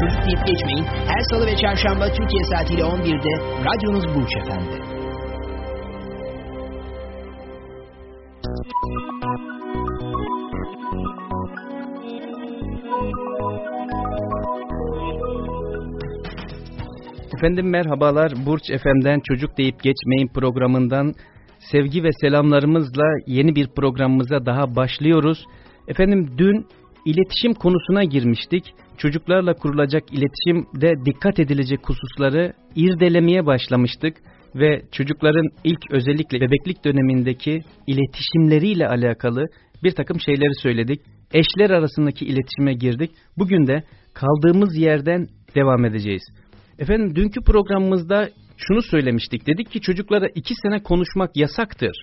Çocuk deyip geçmeyin. Her salı ve çarşamba Türkiye saatiyle 11'de radyonuz Burç Efendi. Efendim merhabalar. Burç FM'den Çocuk Deyip Geçmeyin programından sevgi ve selamlarımızla yeni bir programımıza daha başlıyoruz. Efendim dün iletişim konusuna girmiştik. Çocuklarla kurulacak iletişimde dikkat edilecek hususları irdelemeye başlamıştık ve çocukların ilk özellikle bebeklik dönemindeki iletişimleriyle alakalı bir takım şeyleri söyledik. Eşler arasındaki iletişime girdik. Bugün de kaldığımız yerden devam edeceğiz. Efendim dünkü programımızda şunu söylemiştik. Dedik ki çocuklara iki sene konuşmak yasaktır.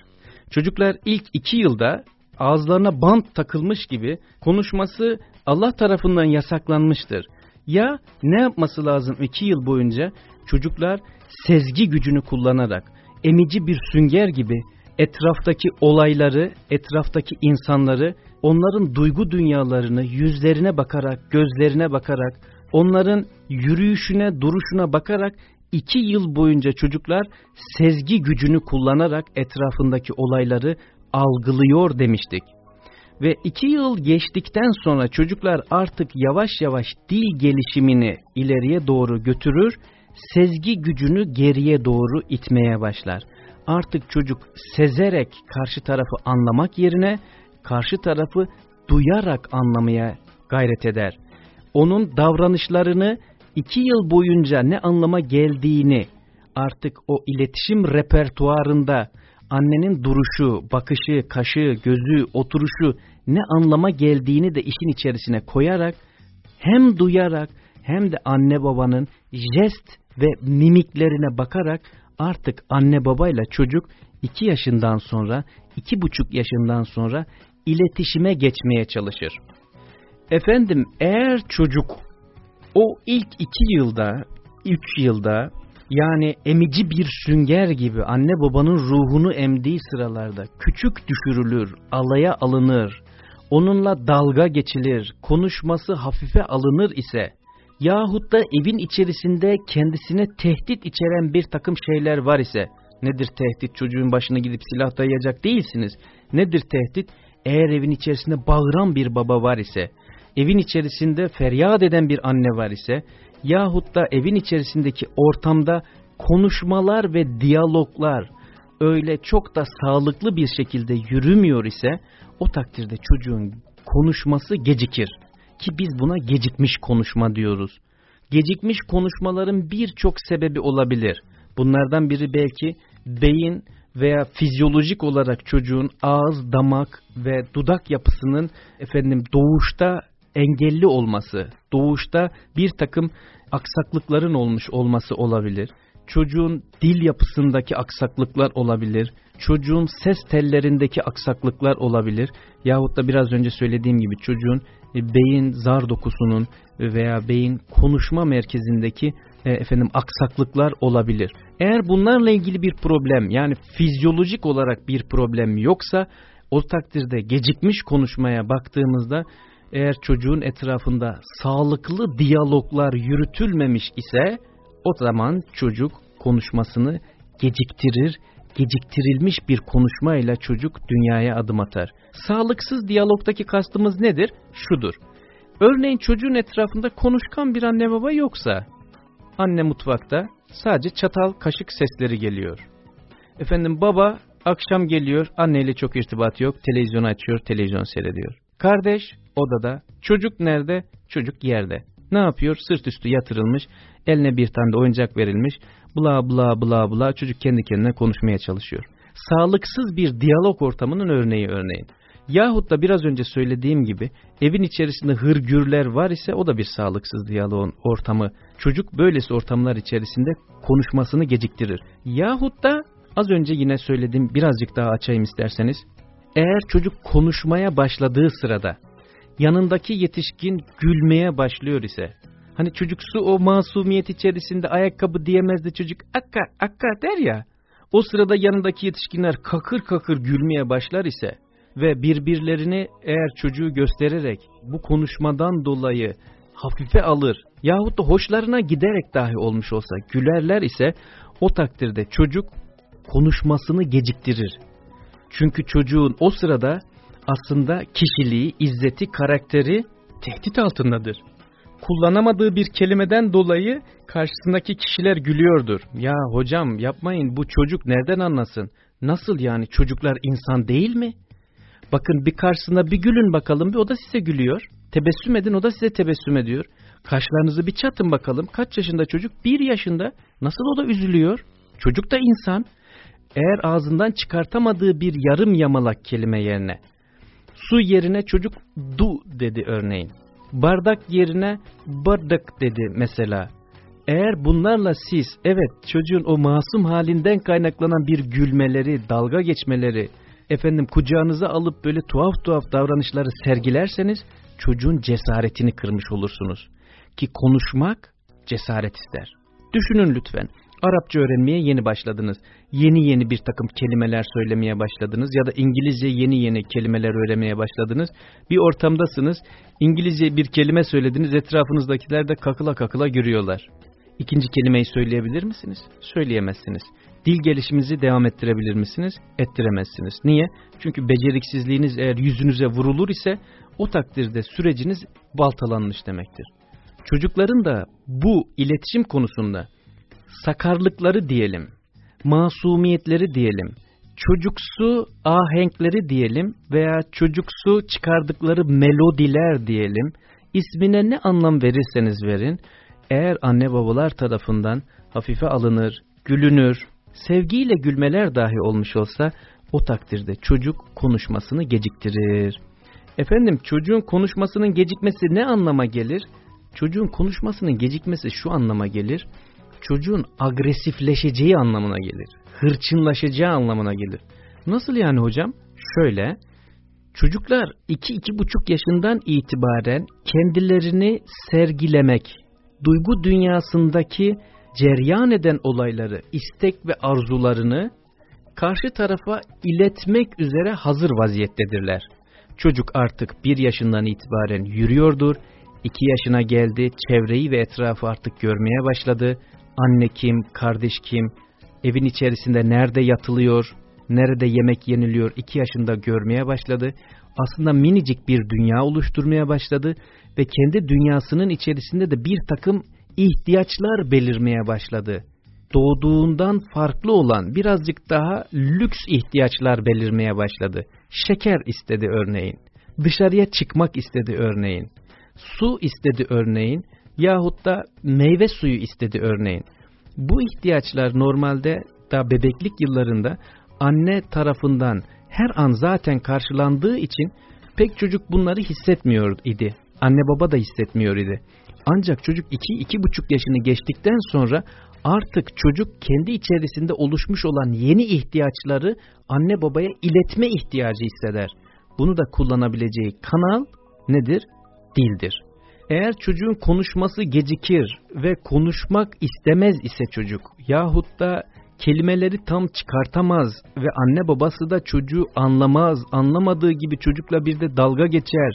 Çocuklar ilk iki yılda ağızlarına bant takılmış gibi konuşması Allah tarafından yasaklanmıştır. Ya ne yapması lazım iki yıl boyunca? Çocuklar sezgi gücünü kullanarak emici bir sünger gibi etraftaki olayları, etraftaki insanları, onların duygu dünyalarını yüzlerine bakarak, gözlerine bakarak, onların yürüyüşüne, duruşuna bakarak iki yıl boyunca çocuklar sezgi gücünü kullanarak etrafındaki olayları algılıyor demiştik. Ve iki yıl geçtikten sonra çocuklar artık yavaş yavaş dil gelişimini ileriye doğru götürür, sezgi gücünü geriye doğru itmeye başlar. Artık çocuk sezerek karşı tarafı anlamak yerine karşı tarafı duyarak anlamaya gayret eder. Onun davranışlarını iki yıl boyunca ne anlama geldiğini artık o iletişim repertuarında annenin duruşu, bakışı, kaşı, gözü, oturuşu ne anlama geldiğini de işin içerisine koyarak hem duyarak hem de anne babanın jest ve mimiklerine bakarak artık anne babayla çocuk iki yaşından sonra, iki buçuk yaşından sonra iletişime geçmeye çalışır. Efendim eğer çocuk o ilk iki yılda, üç yılda yani emici bir sünger gibi anne babanın ruhunu emdiği sıralarda küçük düşürülür, alaya alınır, onunla dalga geçilir, konuşması hafife alınır ise yahut da evin içerisinde kendisine tehdit içeren bir takım şeyler var ise nedir tehdit çocuğun başına gidip silah dayayacak değilsiniz. Nedir tehdit? Eğer evin içerisinde bağıran bir baba var ise evin içerisinde feryat eden bir anne var ise yahut da evin içerisindeki ortamda konuşmalar ve diyaloglar öyle çok da sağlıklı bir şekilde yürümüyor ise o takdirde çocuğun konuşması gecikir. Ki biz buna gecikmiş konuşma diyoruz. Gecikmiş konuşmaların birçok sebebi olabilir. Bunlardan biri belki beyin veya fizyolojik olarak çocuğun ağız, damak ve dudak yapısının efendim doğuşta engelli olması, doğuşta bir takım aksaklıkların olmuş olması olabilir. Çocuğun dil yapısındaki aksaklıklar olabilir. Çocuğun ses tellerindeki aksaklıklar olabilir. Yahut da biraz önce söylediğim gibi çocuğun e, beyin zar dokusunun veya beyin konuşma merkezindeki e, efendim aksaklıklar olabilir. Eğer bunlarla ilgili bir problem yani fizyolojik olarak bir problem yoksa o takdirde gecikmiş konuşmaya baktığımızda eğer çocuğun etrafında sağlıklı diyaloglar yürütülmemiş ise o zaman çocuk konuşmasını geciktirir, geciktirilmiş bir konuşmayla çocuk dünyaya adım atar. Sağlıksız diyalogdaki kastımız nedir? Şudur. Örneğin çocuğun etrafında konuşkan bir anne baba yoksa, anne mutfakta sadece çatal kaşık sesleri geliyor. Efendim baba akşam geliyor, anneyle çok irtibat yok, televizyon açıyor, televizyon seyrediyor. Kardeş odada, çocuk nerede? Çocuk yerde. Ne yapıyor? Sırt üstü yatırılmış, eline bir tane de oyuncak verilmiş, bla bla bla bla çocuk kendi kendine konuşmaya çalışıyor. Sağlıksız bir diyalog ortamının örneği örneğin. Yahut da biraz önce söylediğim gibi evin içerisinde hırgürler var ise o da bir sağlıksız diyaloğun ortamı. Çocuk böylesi ortamlar içerisinde konuşmasını geciktirir. Yahut da az önce yine söylediğim birazcık daha açayım isterseniz. Eğer çocuk konuşmaya başladığı sırada yanındaki yetişkin gülmeye başlıyor ise. Hani çocuksu o masumiyet içerisinde ayakkabı diyemez de çocuk. Akka akka der ya. O sırada yanındaki yetişkinler kakır kakır gülmeye başlar ise ve birbirlerini eğer çocuğu göstererek bu konuşmadan dolayı hafife alır yahut da hoşlarına giderek dahi olmuş olsa gülerler ise o takdirde çocuk konuşmasını geciktirir. Çünkü çocuğun o sırada aslında kişiliği, izzeti, karakteri tehdit altındadır. Kullanamadığı bir kelimeden dolayı karşısındaki kişiler gülüyordur. Ya hocam yapmayın bu çocuk nereden anlasın? Nasıl yani çocuklar insan değil mi? Bakın bir karşısına bir gülün bakalım bir o da size gülüyor. Tebessüm edin o da size tebessüm ediyor. Kaşlarınızı bir çatın bakalım kaç yaşında çocuk? Bir yaşında. Nasıl o da üzülüyor? Çocuk da insan. Eğer ağzından çıkartamadığı bir yarım yamalak kelime yerine su yerine çocuk du dedi örneğin. Bardak yerine bardak dedi mesela. Eğer bunlarla siz evet çocuğun o masum halinden kaynaklanan bir gülmeleri, dalga geçmeleri, efendim kucağınıza alıp böyle tuhaf tuhaf davranışları sergilerseniz çocuğun cesaretini kırmış olursunuz. Ki konuşmak cesaret ister. Düşünün lütfen. Arapça öğrenmeye yeni başladınız. Yeni yeni bir takım kelimeler söylemeye başladınız ya da İngilizce yeni yeni kelimeler öğrenmeye başladınız. Bir ortamdasınız, İngilizce bir kelime söylediniz, etrafınızdakiler de kakıla kakıla gürüyorlar. İkinci kelimeyi söyleyebilir misiniz? Söyleyemezsiniz. Dil gelişimizi devam ettirebilir misiniz? Ettiremezsiniz. Niye? Çünkü beceriksizliğiniz eğer yüzünüze vurulur ise o takdirde süreciniz baltalanmış demektir. Çocukların da bu iletişim konusunda sakarlıkları diyelim, masumiyetleri diyelim, çocuksu ahenkleri diyelim veya çocuksu çıkardıkları melodiler diyelim, ismine ne anlam verirseniz verin, eğer anne babalar tarafından hafife alınır, gülünür, sevgiyle gülmeler dahi olmuş olsa o takdirde çocuk konuşmasını geciktirir. Efendim çocuğun konuşmasının gecikmesi ne anlama gelir? Çocuğun konuşmasının gecikmesi şu anlama gelir. Çocuğun agresifleşeceği anlamına gelir. Hırçınlaşacağı anlamına gelir. Nasıl yani hocam? Şöyle, çocuklar 2-2,5 yaşından itibaren kendilerini sergilemek, duygu dünyasındaki ceryan eden olayları, istek ve arzularını karşı tarafa iletmek üzere hazır vaziyettedirler. Çocuk artık bir yaşından itibaren yürüyordur, iki yaşına geldi, çevreyi ve etrafı artık görmeye başladı. Anne kim, kardeş kim, evin içerisinde nerede yatılıyor, nerede yemek yeniliyor iki yaşında görmeye başladı. Aslında minicik bir dünya oluşturmaya başladı ve kendi dünyasının içerisinde de bir takım ihtiyaçlar belirmeye başladı. Doğduğundan farklı olan birazcık daha lüks ihtiyaçlar belirmeye başladı. Şeker istedi örneğin. Dışarıya çıkmak istedi örneğin. Su istedi örneğin. Yahut da meyve suyu istedi örneğin. Bu ihtiyaçlar normalde da bebeklik yıllarında anne tarafından her an zaten karşılandığı için pek çocuk bunları hissetmiyor idi. Anne baba da hissetmiyor idi. Ancak çocuk 2-2,5 yaşını geçtikten sonra artık çocuk kendi içerisinde oluşmuş olan yeni ihtiyaçları anne babaya iletme ihtiyacı hisseder. Bunu da kullanabileceği kanal nedir? Dildir. Eğer çocuğun konuşması gecikir ve konuşmak istemez ise çocuk yahut da kelimeleri tam çıkartamaz ve anne babası da çocuğu anlamaz, anlamadığı gibi çocukla bir de dalga geçer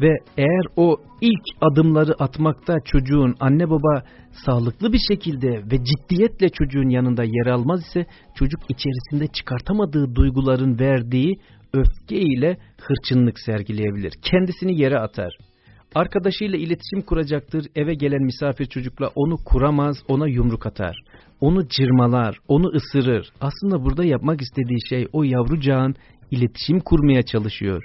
ve eğer o ilk adımları atmakta çocuğun anne baba sağlıklı bir şekilde ve ciddiyetle çocuğun yanında yer almaz ise çocuk içerisinde çıkartamadığı duyguların verdiği öfke ile hırçınlık sergileyebilir. Kendisini yere atar. Arkadaşıyla iletişim kuracaktır, eve gelen misafir çocukla onu kuramaz, ona yumruk atar. Onu cırmalar, onu ısırır. Aslında burada yapmak istediği şey o yavrucağın iletişim kurmaya çalışıyor.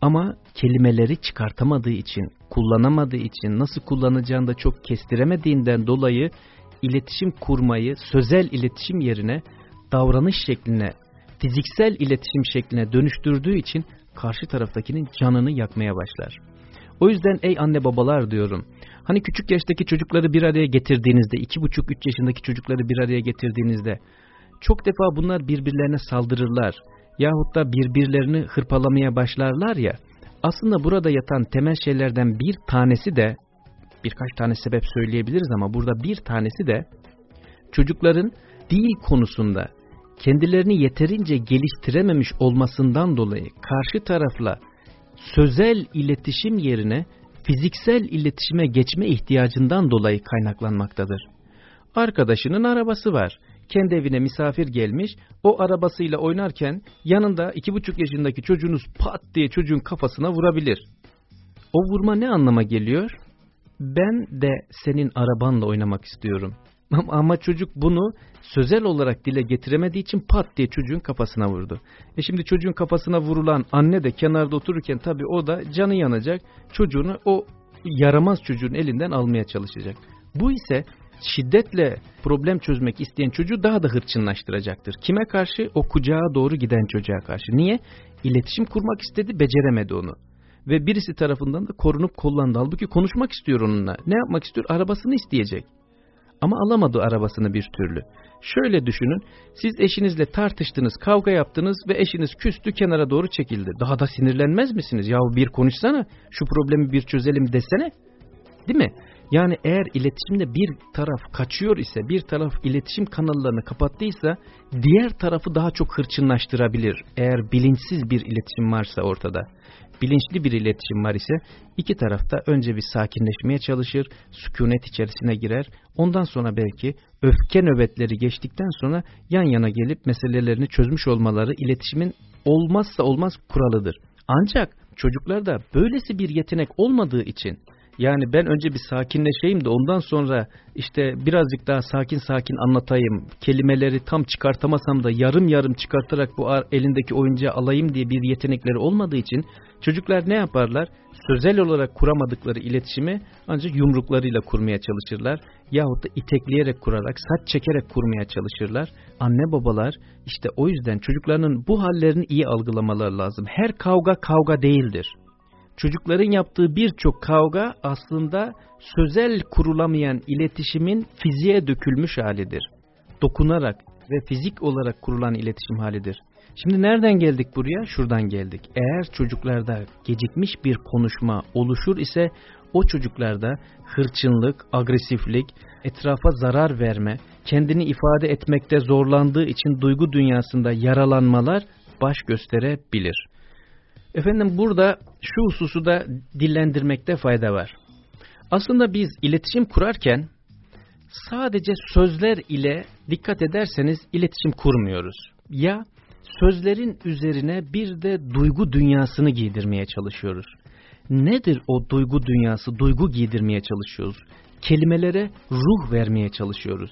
Ama kelimeleri çıkartamadığı için, kullanamadığı için, nasıl kullanacağını da çok kestiremediğinden dolayı iletişim kurmayı sözel iletişim yerine davranış şekline, fiziksel iletişim şekline dönüştürdüğü için karşı taraftakinin canını yakmaya başlar. O yüzden ey anne babalar diyorum. Hani küçük yaştaki çocukları bir araya getirdiğinizde, iki buçuk üç yaşındaki çocukları bir araya getirdiğinizde çok defa bunlar birbirlerine saldırırlar. Yahut da birbirlerini hırpalamaya başlarlar ya. Aslında burada yatan temel şeylerden bir tanesi de, birkaç tane sebep söyleyebiliriz ama burada bir tanesi de çocukların dil konusunda kendilerini yeterince geliştirememiş olmasından dolayı karşı tarafla sözel iletişim yerine fiziksel iletişime geçme ihtiyacından dolayı kaynaklanmaktadır. Arkadaşının arabası var. Kendi evine misafir gelmiş, o arabasıyla oynarken yanında iki buçuk yaşındaki çocuğunuz pat diye çocuğun kafasına vurabilir. O vurma ne anlama geliyor? Ben de senin arabanla oynamak istiyorum. Ama çocuk bunu sözel olarak dile getiremediği için pat diye çocuğun kafasına vurdu. E şimdi çocuğun kafasına vurulan anne de kenarda otururken tabii o da canı yanacak. Çocuğunu o yaramaz çocuğun elinden almaya çalışacak. Bu ise şiddetle problem çözmek isteyen çocuğu daha da hırçınlaştıracaktır. Kime karşı? O kucağa doğru giden çocuğa karşı. Niye? İletişim kurmak istedi, beceremedi onu. Ve birisi tarafından da korunup kollandı. Halbuki konuşmak istiyor onunla. Ne yapmak istiyor? Arabasını isteyecek. Ama alamadı arabasını bir türlü. Şöyle düşünün, siz eşinizle tartıştınız, kavga yaptınız ve eşiniz küstü kenara doğru çekildi. Daha da sinirlenmez misiniz? Yahu bir konuşsana, şu problemi bir çözelim desene. Değil mi? Yani eğer iletişimde bir taraf kaçıyor ise, bir taraf iletişim kanallarını kapattıysa, diğer tarafı daha çok hırçınlaştırabilir. Eğer bilinçsiz bir iletişim varsa ortada bilinçli bir iletişim var ise iki tarafta önce bir sakinleşmeye çalışır, sükunet içerisine girer. Ondan sonra belki öfke nöbetleri geçtikten sonra yan yana gelip meselelerini çözmüş olmaları iletişimin olmazsa olmaz kuralıdır. Ancak çocuklarda böylesi bir yetenek olmadığı için yani ben önce bir sakinleşeyim de ondan sonra işte birazcık daha sakin sakin anlatayım. Kelimeleri tam çıkartamasam da yarım yarım çıkartarak bu elindeki oyuncağı alayım diye bir yetenekleri olmadığı için çocuklar ne yaparlar? Sözel olarak kuramadıkları iletişimi ancak yumruklarıyla kurmaya çalışırlar. Yahut da itekleyerek kurarak, saç çekerek kurmaya çalışırlar. Anne babalar işte o yüzden çocuklarının bu hallerini iyi algılamaları lazım. Her kavga kavga değildir çocukların yaptığı birçok kavga aslında sözel kurulamayan iletişimin fiziğe dökülmüş halidir. Dokunarak ve fizik olarak kurulan iletişim halidir. Şimdi nereden geldik buraya? Şuradan geldik. Eğer çocuklarda gecikmiş bir konuşma oluşur ise o çocuklarda hırçınlık, agresiflik, etrafa zarar verme, kendini ifade etmekte zorlandığı için duygu dünyasında yaralanmalar baş gösterebilir. Efendim burada şu hususu da dillendirmekte fayda var. Aslında biz iletişim kurarken sadece sözler ile dikkat ederseniz iletişim kurmuyoruz. Ya sözlerin üzerine bir de duygu dünyasını giydirmeye çalışıyoruz. Nedir o duygu dünyası, duygu giydirmeye çalışıyoruz? Kelimelere ruh vermeye çalışıyoruz.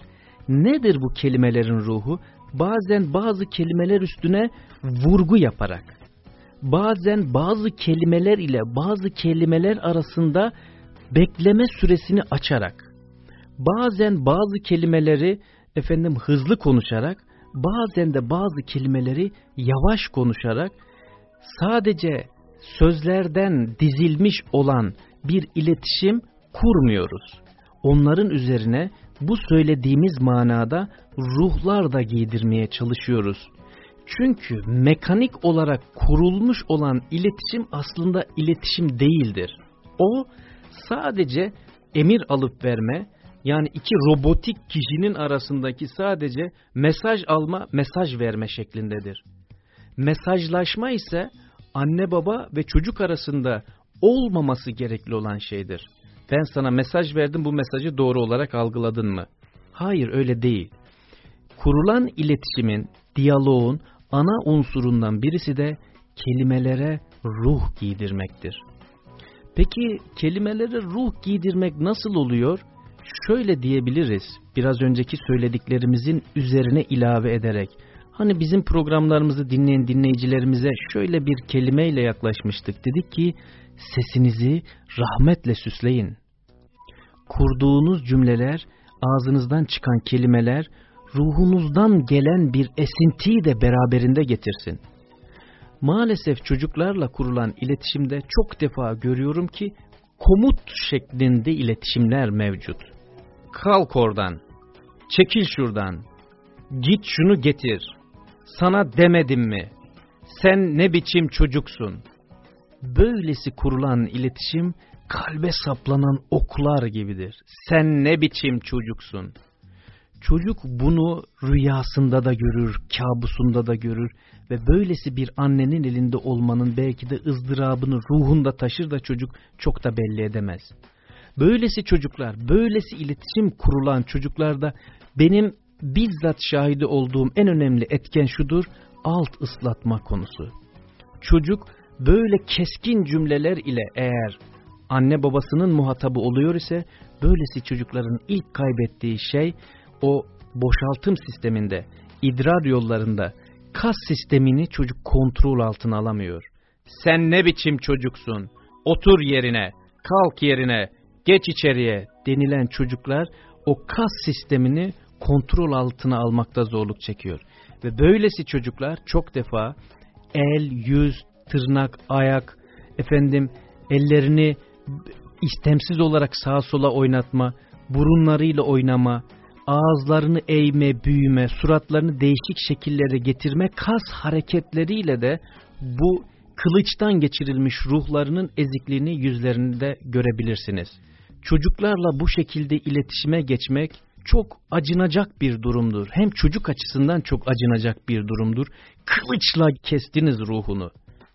Nedir bu kelimelerin ruhu? Bazen bazı kelimeler üstüne vurgu yaparak, bazen bazı kelimeler ile bazı kelimeler arasında bekleme süresini açarak, bazen bazı kelimeleri efendim hızlı konuşarak, bazen de bazı kelimeleri yavaş konuşarak sadece sözlerden dizilmiş olan bir iletişim kurmuyoruz. Onların üzerine bu söylediğimiz manada ruhlar da giydirmeye çalışıyoruz. Çünkü mekanik olarak kurulmuş olan iletişim aslında iletişim değildir. O sadece emir alıp verme, yani iki robotik kişinin arasındaki sadece mesaj alma, mesaj verme şeklindedir. Mesajlaşma ise anne baba ve çocuk arasında olmaması gerekli olan şeydir. Ben sana mesaj verdim bu mesajı doğru olarak algıladın mı? Hayır öyle değil. Kurulan iletişimin, diyaloğun ana unsurundan birisi de kelimelere ruh giydirmektir. Peki kelimelere ruh giydirmek nasıl oluyor? Şöyle diyebiliriz biraz önceki söylediklerimizin üzerine ilave ederek. Hani bizim programlarımızı dinleyen dinleyicilerimize şöyle bir kelimeyle yaklaşmıştık. Dedik ki sesinizi rahmetle süsleyin. Kurduğunuz cümleler, ağzınızdan çıkan kelimeler ruhunuzdan gelen bir esintiyi de beraberinde getirsin. Maalesef çocuklarla kurulan iletişimde çok defa görüyorum ki komut şeklinde iletişimler mevcut. Kalk oradan, çekil şuradan, git şunu getir, sana demedim mi, sen ne biçim çocuksun. Böylesi kurulan iletişim kalbe saplanan oklar gibidir. Sen ne biçim çocuksun. Çocuk bunu rüyasında da görür, kabusunda da görür ve böylesi bir annenin elinde olmanın belki de ızdırabını ruhunda taşır da çocuk çok da belli edemez. Böylesi çocuklar, böylesi iletişim kurulan çocuklarda benim bizzat şahidi olduğum en önemli etken şudur, alt ıslatma konusu. Çocuk böyle keskin cümleler ile eğer anne babasının muhatabı oluyor ise böylesi çocukların ilk kaybettiği şey o boşaltım sisteminde, idrar yollarında kas sistemini çocuk kontrol altına alamıyor. Sen ne biçim çocuksun? Otur yerine, kalk yerine, geç içeriye denilen çocuklar o kas sistemini kontrol altına almakta zorluk çekiyor. Ve böylesi çocuklar çok defa el, yüz, tırnak, ayak, efendim ellerini istemsiz olarak sağa sola oynatma, burunlarıyla oynama, ağızlarını eğme, büyüme, suratlarını değişik şekillere getirme, kas hareketleriyle de bu kılıçtan geçirilmiş ruhlarının ezikliğini yüzlerinde görebilirsiniz. Çocuklarla bu şekilde iletişime geçmek çok acınacak bir durumdur. Hem çocuk açısından çok acınacak bir durumdur. Kılıçla kestiniz ruhunu.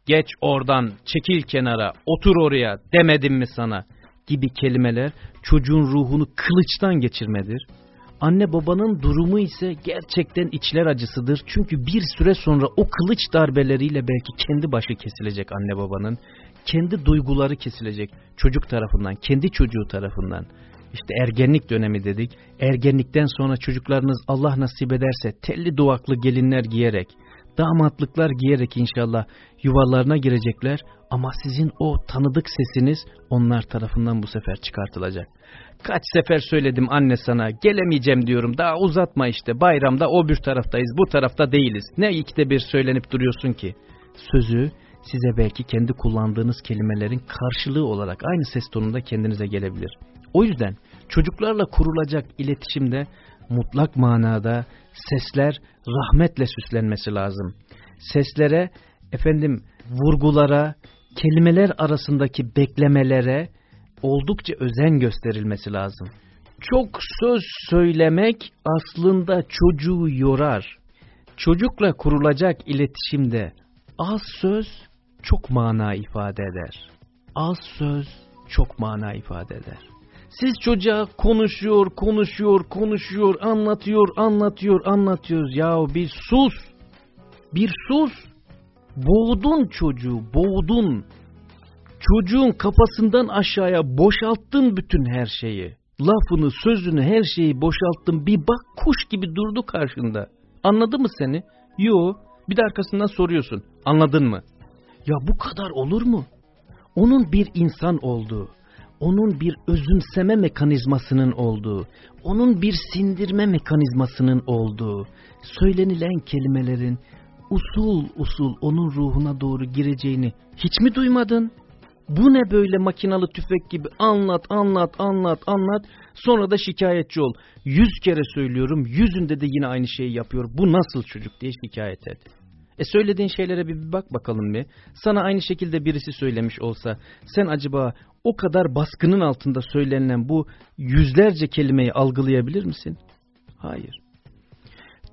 Geç oradan, çekil kenara, otur oraya demedim mi sana gibi kelimeler çocuğun ruhunu kılıçtan geçirmedir. Anne babanın durumu ise gerçekten içler acısıdır. Çünkü bir süre sonra o kılıç darbeleriyle belki kendi başı kesilecek anne babanın. Kendi duyguları kesilecek çocuk tarafından, kendi çocuğu tarafından. İşte ergenlik dönemi dedik. Ergenlikten sonra çocuklarınız Allah nasip ederse telli duvaklı gelinler giyerek, damatlıklar giyerek inşallah yuvalarına girecekler. Ama sizin o tanıdık sesiniz onlar tarafından bu sefer çıkartılacak. Kaç sefer söyledim anne sana gelemeyeceğim diyorum daha uzatma işte bayramda o bir taraftayız bu tarafta değiliz. Ne ikide bir söylenip duruyorsun ki? Sözü size belki kendi kullandığınız kelimelerin karşılığı olarak aynı ses tonunda kendinize gelebilir. O yüzden çocuklarla kurulacak iletişimde mutlak manada sesler rahmetle süslenmesi lazım. Seslere, efendim vurgulara, kelimeler arasındaki beklemelere oldukça özen gösterilmesi lazım. Çok söz söylemek aslında çocuğu yorar. Çocukla kurulacak iletişimde az söz çok mana ifade eder. Az söz çok mana ifade eder. Siz çocuğa konuşuyor, konuşuyor, konuşuyor, anlatıyor, anlatıyor, anlatıyoruz. Yahu bir sus, bir sus. Boğdun çocuğu, boğdun. Çocuğun kafasından aşağıya boşalttın bütün her şeyi. Lafını, sözünü, her şeyi boşalttın. Bir bak kuş gibi durdu karşında. Anladı mı seni? Yo. Bir de arkasından soruyorsun. Anladın mı? Ya bu kadar olur mu? Onun bir insan olduğu, onun bir özümseme mekanizmasının olduğu, onun bir sindirme mekanizmasının olduğu, söylenilen kelimelerin usul usul onun ruhuna doğru gireceğini hiç mi duymadın? Bu ne böyle makinalı tüfek gibi anlat anlat anlat anlat sonra da şikayetçi ol. Yüz kere söylüyorum yüzünde de yine aynı şeyi yapıyor. Bu nasıl çocuk diye şikayet et. E söylediğin şeylere bir, bak bakalım bir. Sana aynı şekilde birisi söylemiş olsa sen acaba o kadar baskının altında söylenilen bu yüzlerce kelimeyi algılayabilir misin? Hayır.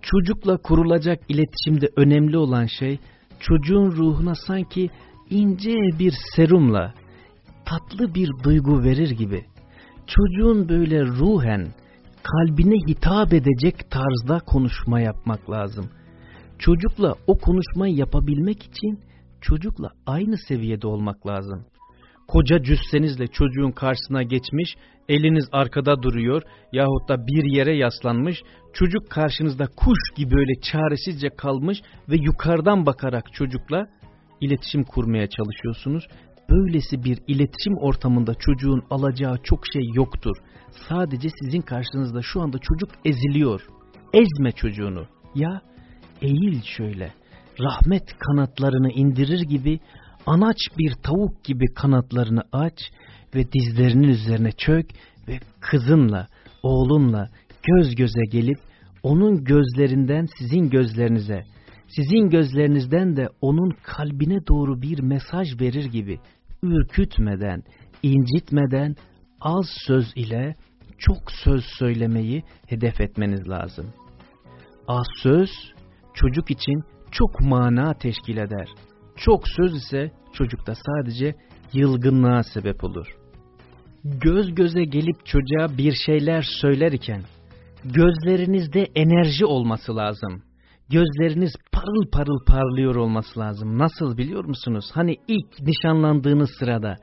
Çocukla kurulacak iletişimde önemli olan şey çocuğun ruhuna sanki ince bir serumla tatlı bir duygu verir gibi çocuğun böyle ruhen kalbine hitap edecek tarzda konuşma yapmak lazım. Çocukla o konuşmayı yapabilmek için çocukla aynı seviyede olmak lazım. Koca cüssenizle çocuğun karşısına geçmiş, eliniz arkada duruyor yahut da bir yere yaslanmış, çocuk karşınızda kuş gibi öyle çaresizce kalmış ve yukarıdan bakarak çocukla iletişim kurmaya çalışıyorsunuz. Böylesi bir iletişim ortamında çocuğun alacağı çok şey yoktur. Sadece sizin karşınızda şu anda çocuk eziliyor. Ezme çocuğunu. Ya eğil şöyle. rahmet kanatlarını indirir gibi anaç bir tavuk gibi kanatlarını aç ve dizlerinin üzerine çök ve kızınla, oğlunla göz göze gelip onun gözlerinden sizin gözlerinize, sizin gözlerinizden de onun kalbine doğru bir mesaj verir gibi ürkütmeden, incitmeden az söz ile çok söz söylemeyi hedef etmeniz lazım. Az söz çocuk için çok mana teşkil eder. Çok söz ise çocukta sadece yılgınlığa sebep olur. Göz göze gelip çocuğa bir şeyler söylerken gözlerinizde enerji olması lazım. Gözleriniz parıl parıl parlıyor olması lazım. Nasıl biliyor musunuz? Hani ilk nişanlandığınız sırada,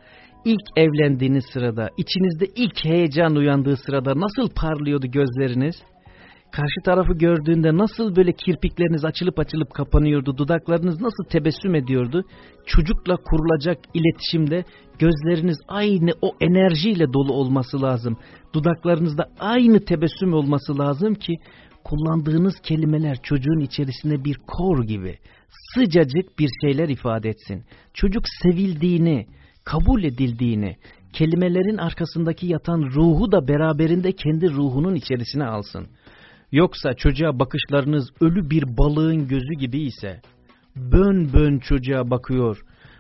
ilk evlendiğiniz sırada, içinizde ilk heyecan uyandığı sırada nasıl parlıyordu gözleriniz? Karşı tarafı gördüğünde nasıl böyle kirpikleriniz açılıp açılıp kapanıyordu, dudaklarınız nasıl tebessüm ediyordu? Çocukla kurulacak iletişimde gözleriniz aynı o enerjiyle dolu olması lazım. Dudaklarınızda aynı tebessüm olması lazım ki kullandığınız kelimeler çocuğun içerisinde bir kor gibi sıcacık bir şeyler ifade etsin. Çocuk sevildiğini, kabul edildiğini, kelimelerin arkasındaki yatan ruhu da beraberinde kendi ruhunun içerisine alsın. Yoksa çocuğa bakışlarınız ölü bir balığın gözü gibi ise, bön bön çocuğa bakıyor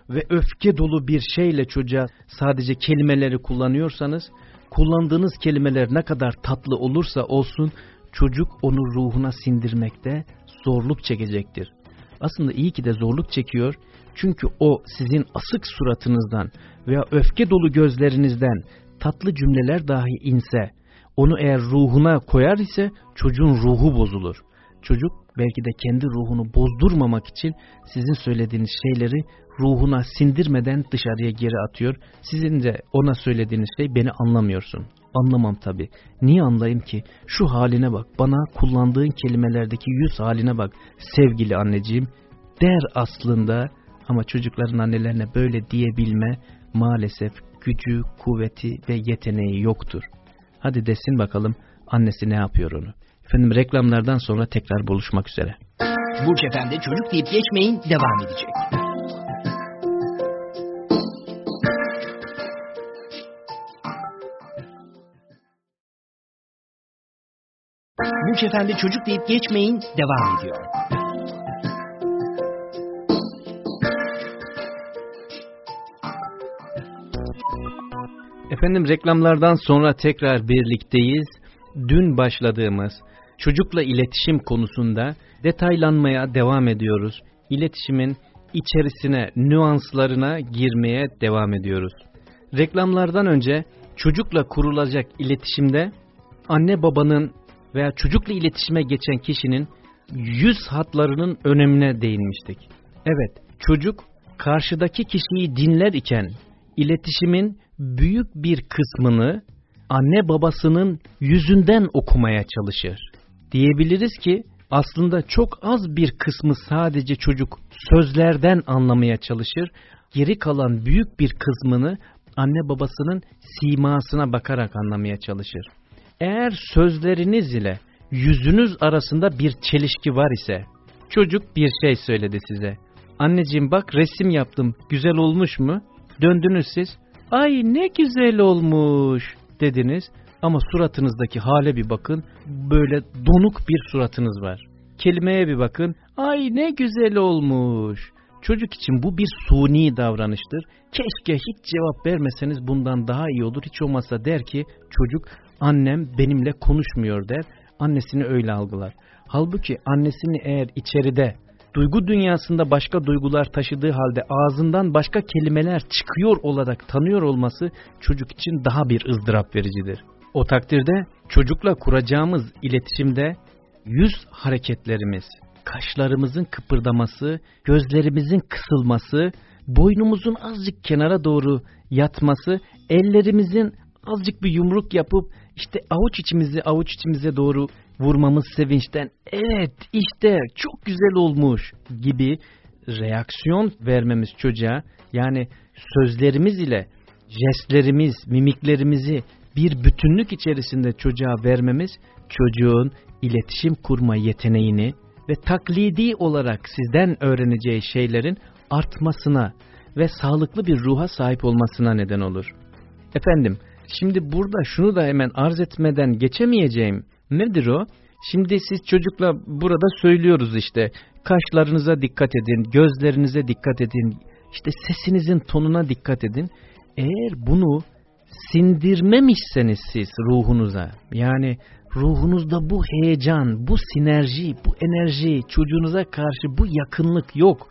ve öfke dolu bir şeyle çocuğa sadece kelimeleri kullanıyorsanız, kullandığınız kelimeler ne kadar tatlı olursa olsun, çocuk onu ruhuna sindirmekte zorluk çekecektir. Aslında iyi ki de zorluk çekiyor, çünkü o sizin asık suratınızdan veya öfke dolu gözlerinizden tatlı cümleler dahi inse, onu eğer ruhuna koyar ise çocuğun ruhu bozulur. Çocuk belki de kendi ruhunu bozdurmamak için sizin söylediğiniz şeyleri ruhuna sindirmeden dışarıya geri atıyor. Sizin de ona söylediğiniz şey beni anlamıyorsun. Anlamam tabi. Niye anlayayım ki? Şu haline bak, bana kullandığın kelimelerdeki yüz haline bak sevgili anneciğim der aslında ama çocukların annelerine böyle diyebilme maalesef gücü, kuvveti ve yeteneği yoktur. Hadi desin bakalım annesi ne yapıyor onu. Efendim reklamlardan sonra tekrar buluşmak üzere. Burç Efendi çocuk deyip geçmeyin devam edecek. Burç Efendi çocuk deyip geçmeyin devam ediyor. Efendim reklamlardan sonra tekrar birlikteyiz. Dün başladığımız çocukla iletişim konusunda detaylanmaya devam ediyoruz. İletişimin içerisine, nüanslarına girmeye devam ediyoruz. Reklamlardan önce çocukla kurulacak iletişimde anne babanın veya çocukla iletişime geçen kişinin yüz hatlarının önemine değinmiştik. Evet, çocuk karşıdaki kişiyi dinler iken iletişimin büyük bir kısmını anne babasının yüzünden okumaya çalışır. Diyebiliriz ki aslında çok az bir kısmı sadece çocuk sözlerden anlamaya çalışır. Geri kalan büyük bir kısmını anne babasının simasına bakarak anlamaya çalışır. Eğer sözleriniz ile yüzünüz arasında bir çelişki var ise çocuk bir şey söyledi size. Anneciğim bak resim yaptım güzel olmuş mu? Döndünüz siz ay ne güzel olmuş dediniz ama suratınızdaki hale bir bakın böyle donuk bir suratınız var. Kelimeye bir bakın ay ne güzel olmuş. Çocuk için bu bir suni davranıştır. Keşke hiç cevap vermeseniz bundan daha iyi olur. Hiç olmazsa der ki çocuk annem benimle konuşmuyor der. Annesini öyle algılar. Halbuki annesini eğer içeride duygu dünyasında başka duygular taşıdığı halde ağzından başka kelimeler çıkıyor olarak tanıyor olması çocuk için daha bir ızdırap vericidir. O takdirde çocukla kuracağımız iletişimde yüz hareketlerimiz, kaşlarımızın kıpırdaması, gözlerimizin kısılması, boynumuzun azıcık kenara doğru yatması, ellerimizin azıcık bir yumruk yapıp işte avuç içimizi avuç içimize doğru vurmamız sevinçten evet işte çok güzel olmuş gibi reaksiyon vermemiz çocuğa yani sözlerimiz ile jestlerimiz, mimiklerimizi bir bütünlük içerisinde çocuğa vermemiz çocuğun iletişim kurma yeteneğini ve taklidi olarak sizden öğreneceği şeylerin artmasına ve sağlıklı bir ruha sahip olmasına neden olur. Efendim, şimdi burada şunu da hemen arz etmeden geçemeyeceğim. Nedir o? Şimdi siz çocukla burada söylüyoruz işte, kaşlarınıza dikkat edin, gözlerinize dikkat edin, işte sesinizin tonuna dikkat edin. Eğer bunu sindirmemişseniz siz ruhunuza, yani ruhunuzda bu heyecan, bu sinerji, bu enerji, çocuğunuza karşı bu yakınlık yok.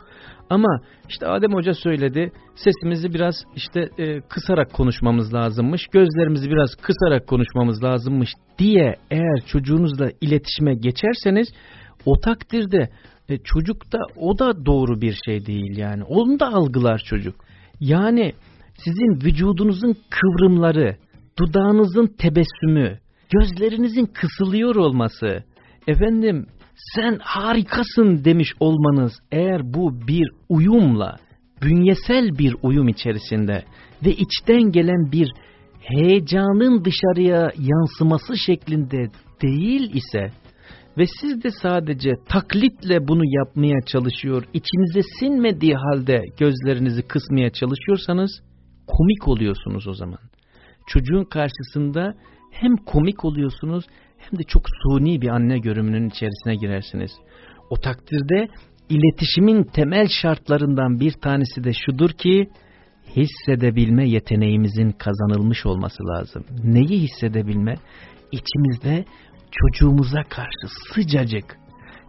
Ama işte Adem Hoca söyledi, sesimizi biraz işte e, kısarak konuşmamız lazımmış, gözlerimizi biraz kısarak konuşmamız lazımmış diye eğer çocuğunuzla iletişime geçerseniz, o takdirde e, çocukta o da doğru bir şey değil yani. Onu da algılar çocuk. Yani sizin vücudunuzun kıvrımları, dudağınızın tebessümü, gözlerinizin kısılıyor olması, efendim sen harikasın demiş olmanız eğer bu bir uyumla, bünyesel bir uyum içerisinde ve içten gelen bir heyecanın dışarıya yansıması şeklinde değil ise ve siz de sadece taklitle bunu yapmaya çalışıyor, içinize sinmediği halde gözlerinizi kısmaya çalışıyorsanız komik oluyorsunuz o zaman. Çocuğun karşısında hem komik oluyorsunuz hem de çok suni bir anne görümünün içerisine girersiniz. O takdirde iletişimin temel şartlarından bir tanesi de şudur ki hissedebilme yeteneğimizin kazanılmış olması lazım. Neyi hissedebilme? İçimizde çocuğumuza karşı sıcacık,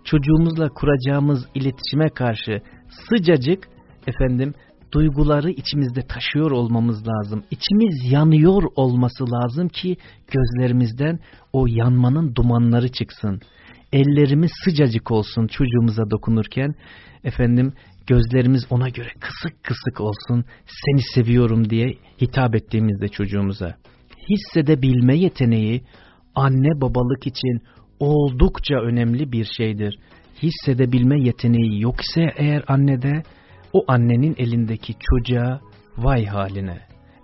çocuğumuzla kuracağımız iletişime karşı sıcacık efendim duyguları içimizde taşıyor olmamız lazım. İçimiz yanıyor olması lazım ki gözlerimizden o yanmanın dumanları çıksın. Ellerimiz sıcacık olsun çocuğumuza dokunurken. Efendim gözlerimiz ona göre kısık kısık olsun. Seni seviyorum diye hitap ettiğimizde çocuğumuza. Hissedebilme yeteneği anne babalık için oldukça önemli bir şeydir. Hissedebilme yeteneği yok ise eğer annede o annenin elindeki çocuğa vay haline.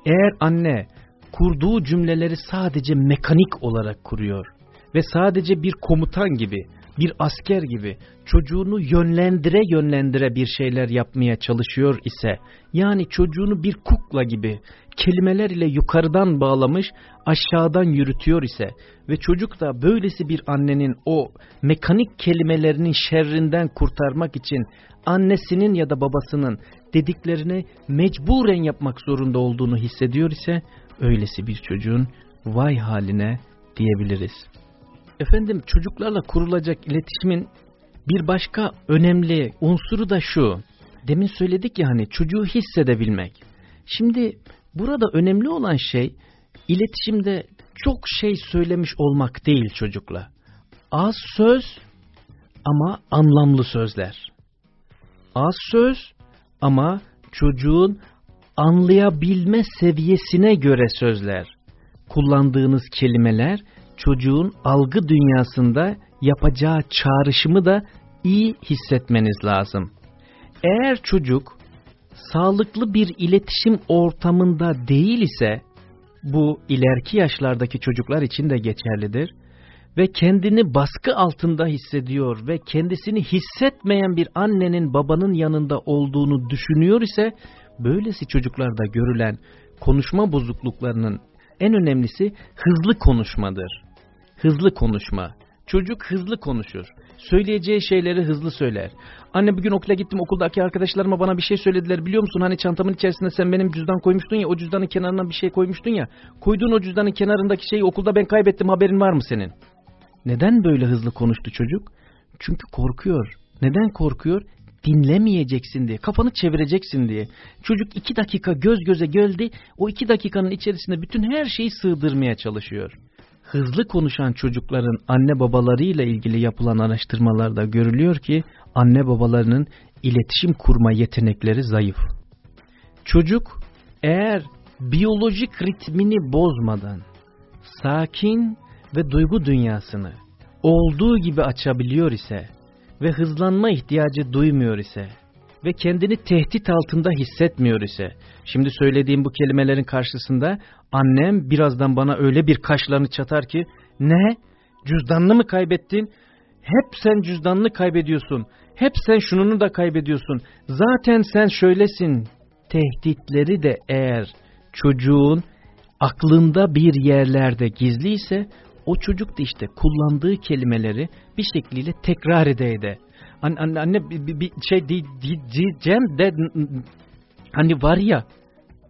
Eğer anne kurduğu cümleleri sadece mekanik olarak kuruyor ve sadece bir komutan gibi, bir asker gibi çocuğunu yönlendire yönlendire bir şeyler yapmaya çalışıyor ise, yani çocuğunu bir kukla gibi kelimeler ile yukarıdan bağlamış aşağıdan yürütüyor ise ve çocuk da böylesi bir annenin o mekanik kelimelerinin şerrinden kurtarmak için annesinin ya da babasının dediklerini mecburen yapmak zorunda olduğunu hissediyor ise öylesi bir çocuğun vay haline diyebiliriz. Efendim çocuklarla kurulacak iletişimin bir başka önemli unsuru da şu. Demin söyledik ya hani çocuğu hissedebilmek. Şimdi burada önemli olan şey iletişimde çok şey söylemiş olmak değil çocukla. Az söz ama anlamlı sözler. Az söz ama çocuğun anlayabilme seviyesine göre sözler. Kullandığınız kelimeler çocuğun algı dünyasında yapacağı çağrışımı da iyi hissetmeniz lazım. Eğer çocuk sağlıklı bir iletişim ortamında değil ise bu ileriki yaşlardaki çocuklar için de geçerlidir ve kendini baskı altında hissediyor ve kendisini hissetmeyen bir annenin babanın yanında olduğunu düşünüyor ise böylesi çocuklarda görülen konuşma bozukluklarının en önemlisi hızlı konuşmadır. Hızlı konuşma. Çocuk hızlı konuşur. Söyleyeceği şeyleri hızlı söyler. Anne bugün okula gittim okuldaki arkadaşlarıma bana bir şey söylediler biliyor musun? Hani çantamın içerisinde sen benim cüzdan koymuştun ya o cüzdanın kenarına bir şey koymuştun ya. Koyduğun o cüzdanın kenarındaki şeyi okulda ben kaybettim haberin var mı senin? Neden böyle hızlı konuştu çocuk? Çünkü korkuyor. Neden korkuyor? Dinlemeyeceksin diye, kafanı çevireceksin diye. Çocuk iki dakika göz göze geldi, o iki dakikanın içerisinde bütün her şeyi sığdırmaya çalışıyor hızlı konuşan çocukların anne babalarıyla ilgili yapılan araştırmalarda görülüyor ki anne babalarının iletişim kurma yetenekleri zayıf. Çocuk eğer biyolojik ritmini bozmadan sakin ve duygu dünyasını olduğu gibi açabiliyor ise ve hızlanma ihtiyacı duymuyor ise ve kendini tehdit altında hissetmiyor ise, şimdi söylediğim bu kelimelerin karşısında annem birazdan bana öyle bir kaşlarını çatar ki, ne? Cüzdanını mı kaybettin? Hep sen cüzdanını kaybediyorsun. Hep sen şununu da kaybediyorsun. Zaten sen şöylesin. Tehditleri de eğer çocuğun aklında bir yerlerde gizliyse o çocuk da işte kullandığı kelimeleri bir şekliyle tekrar ede ede. Anne, anne, anne bir, bir şey diyeceğim de hani var ya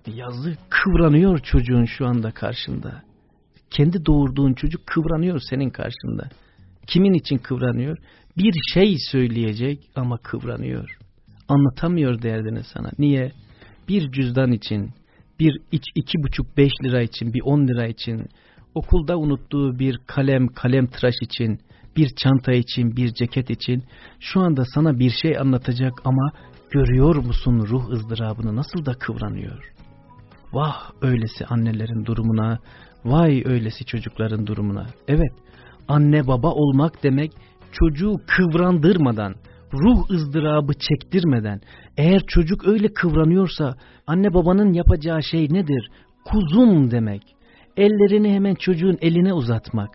yazı kıvranıyor çocuğun şu anda karşında. Kendi doğurduğun çocuk kıvranıyor senin karşında. Kimin için kıvranıyor? Bir şey söyleyecek ama kıvranıyor. Anlatamıyor derdini sana. Niye? Bir cüzdan için, bir iç iki buçuk beş lira için, bir on lira için, okulda unuttuğu bir kalem, kalem tıraş için, bir çanta için, bir ceket için şu anda sana bir şey anlatacak ama görüyor musun ruh ızdırabını nasıl da kıvranıyor? Vah öylesi annelerin durumuna, vay öylesi çocukların durumuna. Evet, anne baba olmak demek çocuğu kıvrandırmadan, ruh ızdırabı çektirmeden, eğer çocuk öyle kıvranıyorsa anne babanın yapacağı şey nedir? Kuzum demek. Ellerini hemen çocuğun eline uzatmak,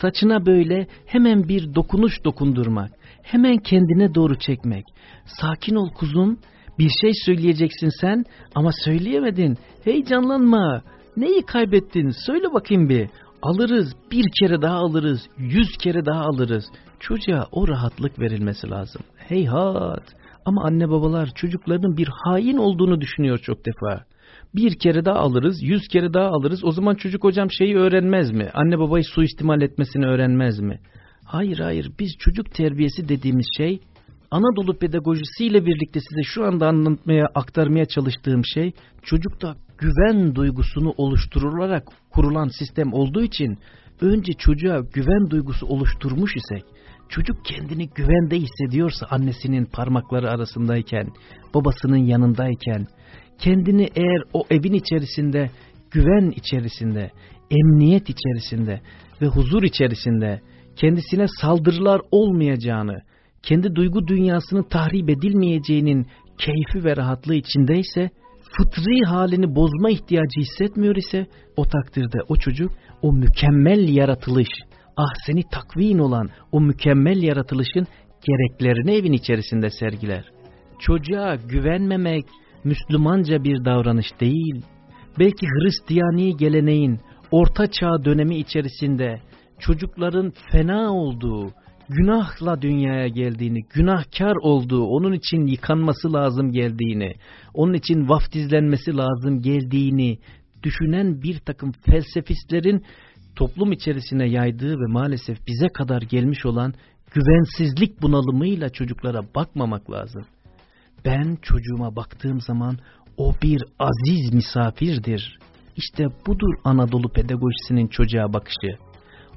saçına böyle hemen bir dokunuş dokundurmak, hemen kendine doğru çekmek. Sakin ol kuzum, bir şey söyleyeceksin sen ama söyleyemedin. Heyecanlanma. Neyi kaybettin? Söyle bakayım bir. Alırız, bir kere daha alırız, yüz kere daha alırız. Çocuğa o rahatlık verilmesi lazım. Heyhat. Ama anne babalar çocuklarının bir hain olduğunu düşünüyor çok defa. Bir kere daha alırız, yüz kere daha alırız. O zaman çocuk hocam şeyi öğrenmez mi? Anne babayı suistimal etmesini öğrenmez mi? Hayır hayır biz çocuk terbiyesi dediğimiz şey Anadolu pedagojisiyle birlikte size şu anda anlatmaya, aktarmaya çalıştığım şey çocukta güven duygusunu oluşturularak kurulan sistem olduğu için önce çocuğa güven duygusu oluşturmuş isek çocuk kendini güvende hissediyorsa annesinin parmakları arasındayken, babasının yanındayken, kendini eğer o evin içerisinde, güven içerisinde, emniyet içerisinde ve huzur içerisinde kendisine saldırılar olmayacağını, kendi duygu dünyasının tahrip edilmeyeceğinin keyfi ve rahatlığı içindeyse, fıtri halini bozma ihtiyacı hissetmiyor ise, o takdirde o çocuk o mükemmel yaratılış, ah seni takvin olan o mükemmel yaratılışın gereklerini evin içerisinde sergiler. Çocuğa güvenmemek Müslümanca bir davranış değil, belki Hristiyani geleneğin orta çağ dönemi içerisinde çocukların fena olduğu, günahla dünyaya geldiğini, günahkar olduğu, onun için yıkanması lazım geldiğini, onun için vaftizlenmesi lazım geldiğini düşünen bir takım felsefistlerin toplum içerisine yaydığı ve maalesef bize kadar gelmiş olan güvensizlik bunalımıyla çocuklara bakmamak lazım. Ben çocuğuma baktığım zaman o bir aziz misafirdir. İşte budur Anadolu pedagojisinin çocuğa bakışı.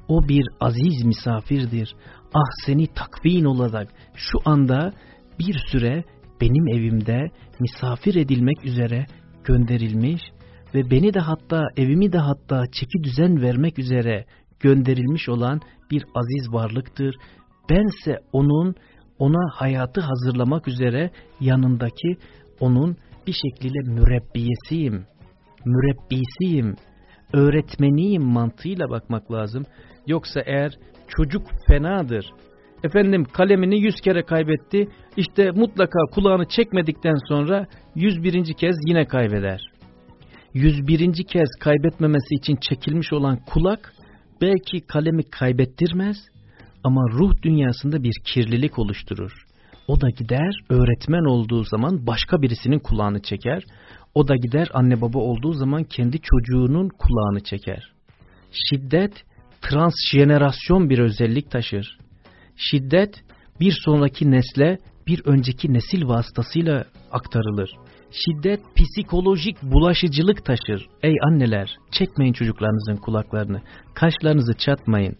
O bir aziz misafirdir. Ah seni takvin olarak şu anda bir süre benim evimde misafir edilmek üzere gönderilmiş ve beni de hatta evimi de hatta çeki düzen vermek üzere gönderilmiş olan bir aziz varlıktır. Bense onun ona hayatı hazırlamak üzere yanındaki onun bir şekilde mürebbiyesiyim, mürebbisiyim, öğretmeniyim mantığıyla bakmak lazım. Yoksa eğer çocuk fenadır, efendim kalemini yüz kere kaybetti, işte mutlaka kulağını çekmedikten sonra yüz birinci kez yine kaybeder. Yüz birinci kez kaybetmemesi için çekilmiş olan kulak belki kalemi kaybettirmez ama ruh dünyasında bir kirlilik oluşturur. O da gider öğretmen olduğu zaman başka birisinin kulağını çeker. O da gider anne baba olduğu zaman kendi çocuğunun kulağını çeker. Şiddet transjenerasyon bir özellik taşır. Şiddet bir sonraki nesle bir önceki nesil vasıtasıyla aktarılır. Şiddet psikolojik bulaşıcılık taşır. Ey anneler çekmeyin çocuklarınızın kulaklarını, kaşlarınızı çatmayın.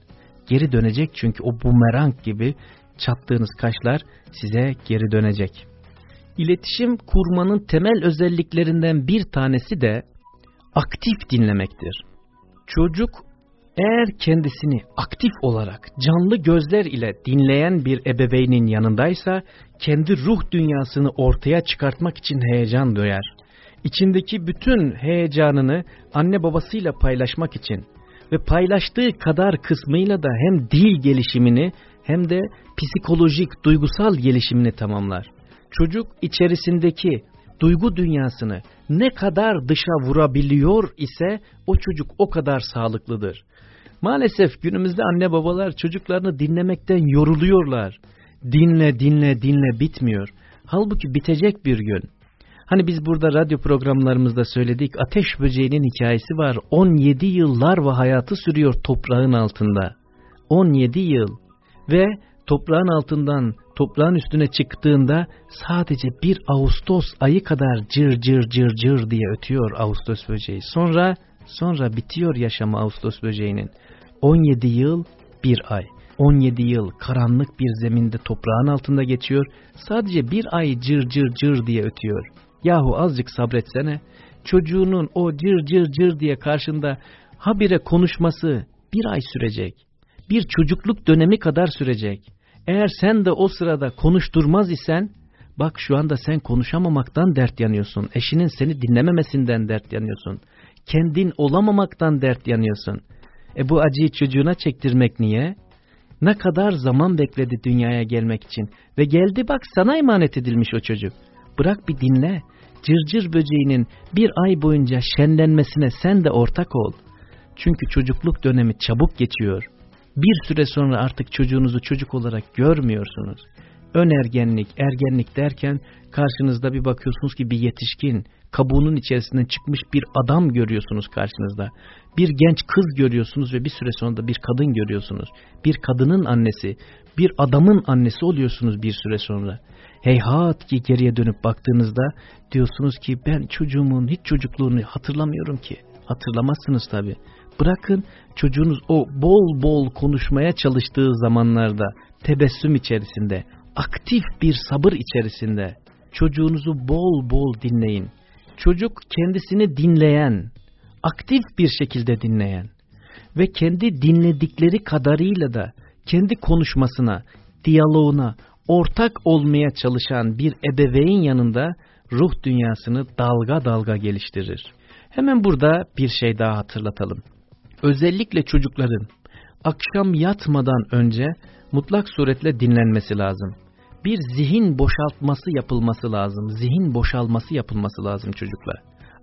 Geri dönecek çünkü o bumerang gibi çattığınız kaşlar size geri dönecek. İletişim kurmanın temel özelliklerinden bir tanesi de aktif dinlemektir. Çocuk eğer kendisini aktif olarak canlı gözler ile dinleyen bir ebeveynin yanındaysa kendi ruh dünyasını ortaya çıkartmak için heyecan duyar. İçindeki bütün heyecanını anne babasıyla paylaşmak için ve paylaştığı kadar kısmıyla da hem dil gelişimini hem de psikolojik, duygusal gelişimini tamamlar. Çocuk içerisindeki duygu dünyasını ne kadar dışa vurabiliyor ise o çocuk o kadar sağlıklıdır. Maalesef günümüzde anne babalar çocuklarını dinlemekten yoruluyorlar. Dinle dinle dinle bitmiyor. Halbuki bitecek bir gün. Hani biz burada radyo programlarımızda söyledik ateş böceğinin hikayesi var. 17 yıllar ve hayatı sürüyor toprağın altında. 17 yıl ve toprağın altından toprağın üstüne çıktığında sadece bir Ağustos ayı kadar cır cır cır cır diye ötüyor Ağustos böceği. Sonra sonra bitiyor yaşamı Ağustos böceğinin. 17 yıl bir ay. 17 yıl karanlık bir zeminde toprağın altında geçiyor. Sadece bir ay cır cır cır diye ötüyor. Yahu azıcık sabretsene. Çocuğunun o cır cır cır diye karşında habire konuşması bir ay sürecek. Bir çocukluk dönemi kadar sürecek. Eğer sen de o sırada konuşturmaz isen, bak şu anda sen konuşamamaktan dert yanıyorsun. Eşinin seni dinlememesinden dert yanıyorsun. Kendin olamamaktan dert yanıyorsun. E bu acıyı çocuğuna çektirmek niye? Ne kadar zaman bekledi dünyaya gelmek için. Ve geldi bak sana emanet edilmiş o çocuk. Bırak bir dinle. Cırcır böceğinin bir ay boyunca şenlenmesine sen de ortak ol. Çünkü çocukluk dönemi çabuk geçiyor. Bir süre sonra artık çocuğunuzu çocuk olarak görmüyorsunuz. Önergenlik, ergenlik derken karşınızda bir bakıyorsunuz ki bir yetişkin, kabuğunun içerisinden çıkmış bir adam görüyorsunuz karşınızda. Bir genç kız görüyorsunuz ve bir süre sonra da bir kadın görüyorsunuz. Bir kadının annesi, bir adamın annesi oluyorsunuz bir süre sonra. Heyhat ki geriye dönüp baktığınızda diyorsunuz ki ben çocuğumun hiç çocukluğunu hatırlamıyorum ki. Hatırlamazsınız tabi. Bırakın çocuğunuz o bol bol konuşmaya çalıştığı zamanlarda tebessüm içerisinde, aktif bir sabır içerisinde çocuğunuzu bol bol dinleyin. Çocuk kendisini dinleyen, aktif bir şekilde dinleyen ve kendi dinledikleri kadarıyla da kendi konuşmasına, diyaloğuna ortak olmaya çalışan bir ebeveyn yanında ruh dünyasını dalga dalga geliştirir. Hemen burada bir şey daha hatırlatalım. Özellikle çocukların akşam yatmadan önce mutlak suretle dinlenmesi lazım. Bir zihin boşaltması yapılması lazım. Zihin boşalması yapılması lazım çocuklar.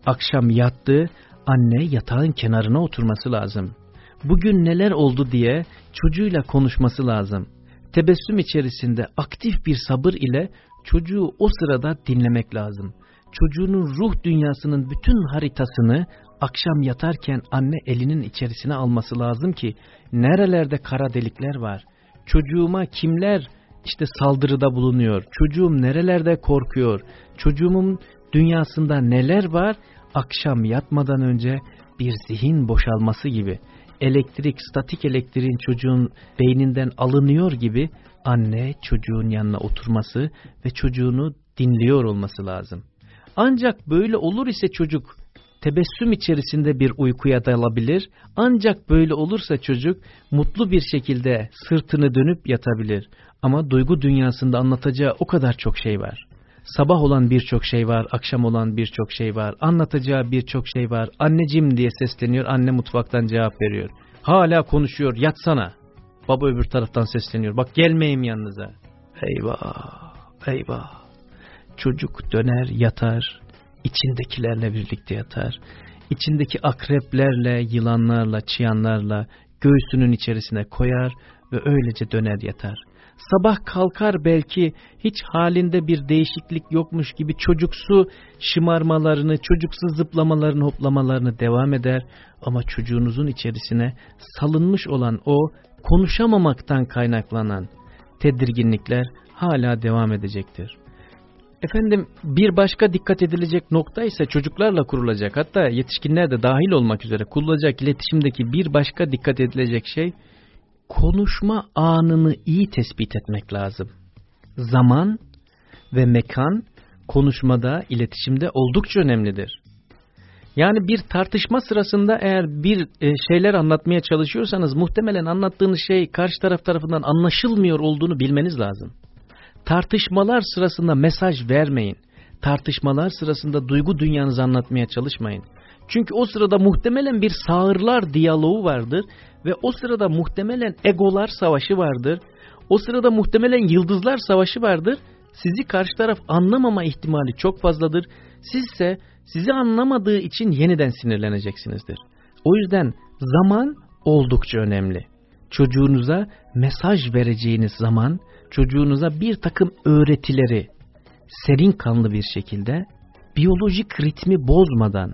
Akşam yattı, anne yatağın kenarına oturması lazım. Bugün neler oldu diye çocuğuyla konuşması lazım. Tebessüm içerisinde aktif bir sabır ile çocuğu o sırada dinlemek lazım. Çocuğunun ruh dünyasının bütün haritasını akşam yatarken anne elinin içerisine alması lazım ki nerelerde kara delikler var. Çocuğuma kimler işte saldırıda bulunuyor. Çocuğum nerelerde korkuyor. Çocuğumun dünyasında neler var akşam yatmadan önce bir zihin boşalması gibi elektrik, statik elektriğin çocuğun beyninden alınıyor gibi anne çocuğun yanına oturması ve çocuğunu dinliyor olması lazım. Ancak böyle olur ise çocuk tebessüm içerisinde bir uykuya dalabilir. Ancak böyle olursa çocuk mutlu bir şekilde sırtını dönüp yatabilir. Ama duygu dünyasında anlatacağı o kadar çok şey var. Sabah olan birçok şey var, akşam olan birçok şey var, anlatacağı birçok şey var. Anneciğim diye sesleniyor, anne mutfaktan cevap veriyor. Hala konuşuyor, yatsana. Baba öbür taraftan sesleniyor, bak gelmeyeyim yanınıza. Eyvah, eyvah. Çocuk döner, yatar, içindekilerle birlikte yatar. İçindeki akreplerle, yılanlarla, çıyanlarla göğsünün içerisine koyar ve öylece döner yatar. Sabah kalkar belki hiç halinde bir değişiklik yokmuş gibi çocuksu şımarmalarını, çocuksu zıplamalarını, hoplamalarını devam eder. Ama çocuğunuzun içerisine salınmış olan o konuşamamaktan kaynaklanan tedirginlikler hala devam edecektir. Efendim bir başka dikkat edilecek nokta ise çocuklarla kurulacak hatta yetişkinler de dahil olmak üzere kurulacak iletişimdeki bir başka dikkat edilecek şey konuşma anını iyi tespit etmek lazım. Zaman ve mekan konuşmada, iletişimde oldukça önemlidir. Yani bir tartışma sırasında eğer bir e, şeyler anlatmaya çalışıyorsanız muhtemelen anlattığınız şey karşı taraf tarafından anlaşılmıyor olduğunu bilmeniz lazım. Tartışmalar sırasında mesaj vermeyin. Tartışmalar sırasında duygu dünyanızı anlatmaya çalışmayın. Çünkü o sırada muhtemelen bir sağırlar diyaloğu vardır ve o sırada muhtemelen egolar savaşı vardır. O sırada muhtemelen yıldızlar savaşı vardır. Sizi karşı taraf anlamama ihtimali çok fazladır. Sizse sizi anlamadığı için yeniden sinirleneceksinizdir. O yüzden zaman oldukça önemli. Çocuğunuza mesaj vereceğiniz zaman, çocuğunuza bir takım öğretileri serin kanlı bir şekilde, biyolojik ritmi bozmadan,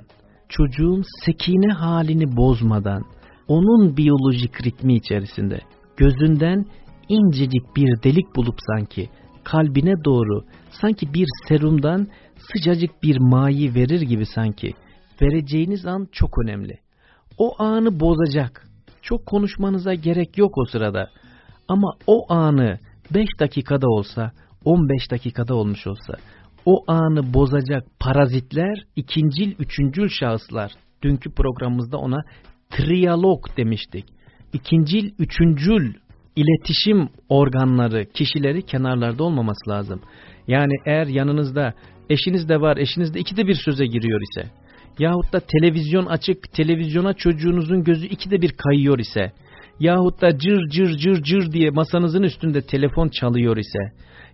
çocuğun sekine halini bozmadan, onun biyolojik ritmi içerisinde gözünden incecik bir delik bulup sanki kalbine doğru sanki bir serumdan sıcacık bir mayi verir gibi sanki vereceğiniz an çok önemli. O anı bozacak. Çok konuşmanıza gerek yok o sırada. Ama o anı 5 dakikada olsa, 15 dakikada olmuş olsa, o anı bozacak parazitler, ikincil, üçüncül şahıslar. Dünkü programımızda ona triyalog demiştik. İkincil, üçüncül iletişim organları, kişileri kenarlarda olmaması lazım. Yani eğer yanınızda eşiniz de var, eşiniz de ikide bir söze giriyor ise, yahut da televizyon açık, televizyona çocuğunuzun gözü ikide bir kayıyor ise, yahut da cır cır cır cır diye masanızın üstünde telefon çalıyor ise,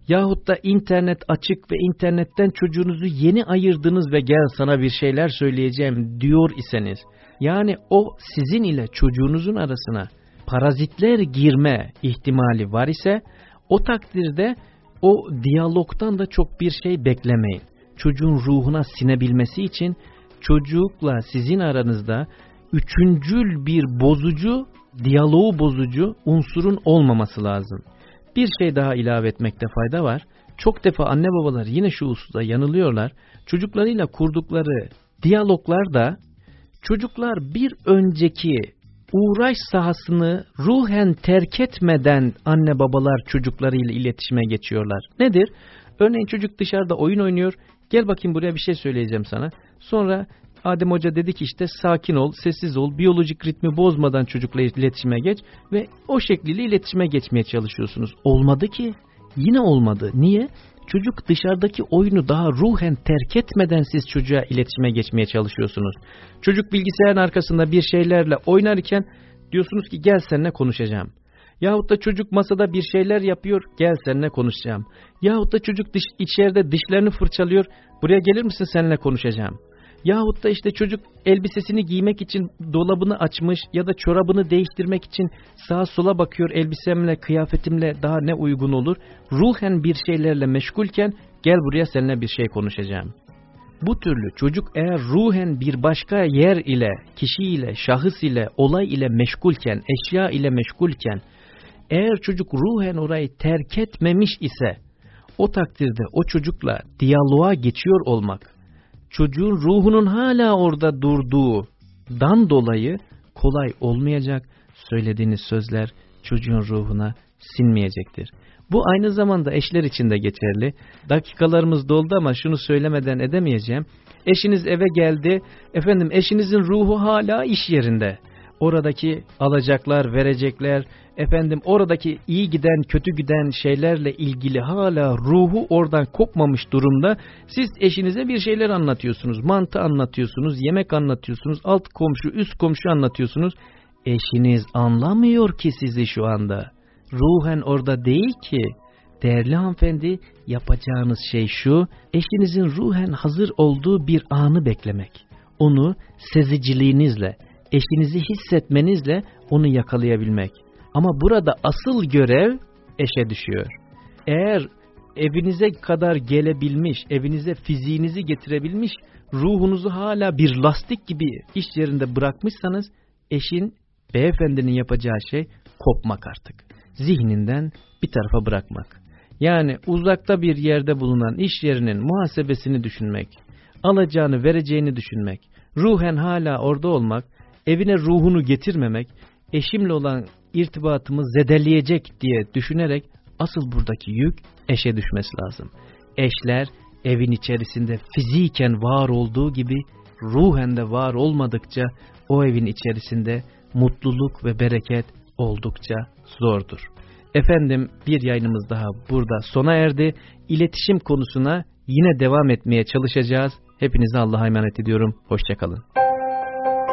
yahut da internet açık ve internetten çocuğunuzu yeni ayırdınız ve gel sana bir şeyler söyleyeceğim diyor iseniz, yani o sizin ile çocuğunuzun arasına parazitler girme ihtimali var ise o takdirde o diyalogtan da çok bir şey beklemeyin. Çocuğun ruhuna sinebilmesi için çocukla sizin aranızda üçüncül bir bozucu, diyaloğu bozucu unsurun olmaması lazım. Bir şey daha ilave etmekte fayda var. Çok defa anne babalar yine şu hususta yanılıyorlar. Çocuklarıyla kurdukları diyaloglarda çocuklar bir önceki uğraş sahasını ruhen terk etmeden anne babalar çocuklarıyla iletişime geçiyorlar. Nedir? Örneğin çocuk dışarıda oyun oynuyor. Gel bakayım buraya bir şey söyleyeceğim sana. Sonra Adem Hoca dedi ki işte sakin ol, sessiz ol, biyolojik ritmi bozmadan çocukla iletişime geç ve o şekliyle iletişime geçmeye çalışıyorsunuz. Olmadı ki. Yine olmadı. Niye? Çocuk dışarıdaki oyunu daha ruhen terk etmeden siz çocuğa iletişime geçmeye çalışıyorsunuz. Çocuk bilgisayarın arkasında bir şeylerle oynarken diyorsunuz ki gel seninle konuşacağım. Yahut da çocuk masada bir şeyler yapıyor, gel seninle konuşacağım. Yahut da çocuk dış, içeride dişlerini fırçalıyor, buraya gelir misin seninle konuşacağım. Yahut da işte çocuk elbisesini giymek için dolabını açmış ya da çorabını değiştirmek için sağa sola bakıyor elbisemle, kıyafetimle daha ne uygun olur. Ruhen bir şeylerle meşgulken gel buraya seninle bir şey konuşacağım. Bu türlü çocuk eğer ruhen bir başka yer ile, kişi ile, şahıs ile, olay ile meşgulken, eşya ile meşgulken, eğer çocuk ruhen orayı terk etmemiş ise, o takdirde o çocukla diyaloğa geçiyor olmak, çocuğun ruhunun hala orada durduğundan dolayı kolay olmayacak. Söylediğiniz sözler çocuğun ruhuna sinmeyecektir. Bu aynı zamanda eşler için de geçerli. Dakikalarımız doldu ama şunu söylemeden edemeyeceğim. Eşiniz eve geldi. Efendim eşinizin ruhu hala iş yerinde. Oradaki alacaklar, verecekler, efendim oradaki iyi giden, kötü giden şeylerle ilgili hala ruhu oradan kopmamış durumda. Siz eşinize bir şeyler anlatıyorsunuz, mantı anlatıyorsunuz, yemek anlatıyorsunuz, alt komşu, üst komşu anlatıyorsunuz. Eşiniz anlamıyor ki sizi şu anda. Ruhen orada değil ki. Değerli hanımefendi yapacağınız şey şu, eşinizin ruhen hazır olduğu bir anı beklemek. Onu seziciliğinizle, eşinizi hissetmenizle onu yakalayabilmek. Ama burada asıl görev eşe düşüyor. Eğer evinize kadar gelebilmiş, evinize fiziğinizi getirebilmiş, ruhunuzu hala bir lastik gibi iş yerinde bırakmışsanız, eşin, beyefendinin yapacağı şey kopmak artık. Zihninden bir tarafa bırakmak. Yani uzakta bir yerde bulunan iş yerinin muhasebesini düşünmek, alacağını vereceğini düşünmek, ruhen hala orada olmak, evine ruhunu getirmemek, eşimle olan irtibatımı zedeleyecek diye düşünerek asıl buradaki yük eşe düşmesi lazım. Eşler evin içerisinde fiziken var olduğu gibi ruhen de var olmadıkça o evin içerisinde mutluluk ve bereket oldukça zordur. Efendim bir yayınımız daha burada sona erdi. İletişim konusuna yine devam etmeye çalışacağız. Hepinize Allah'a emanet ediyorum. Hoşçakalın.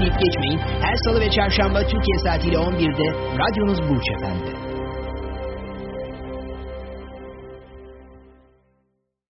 Deyip geçmeyin. Her salı ve çarşamba Türkiye saatiyle 11'de radyonuz Burç Efendi.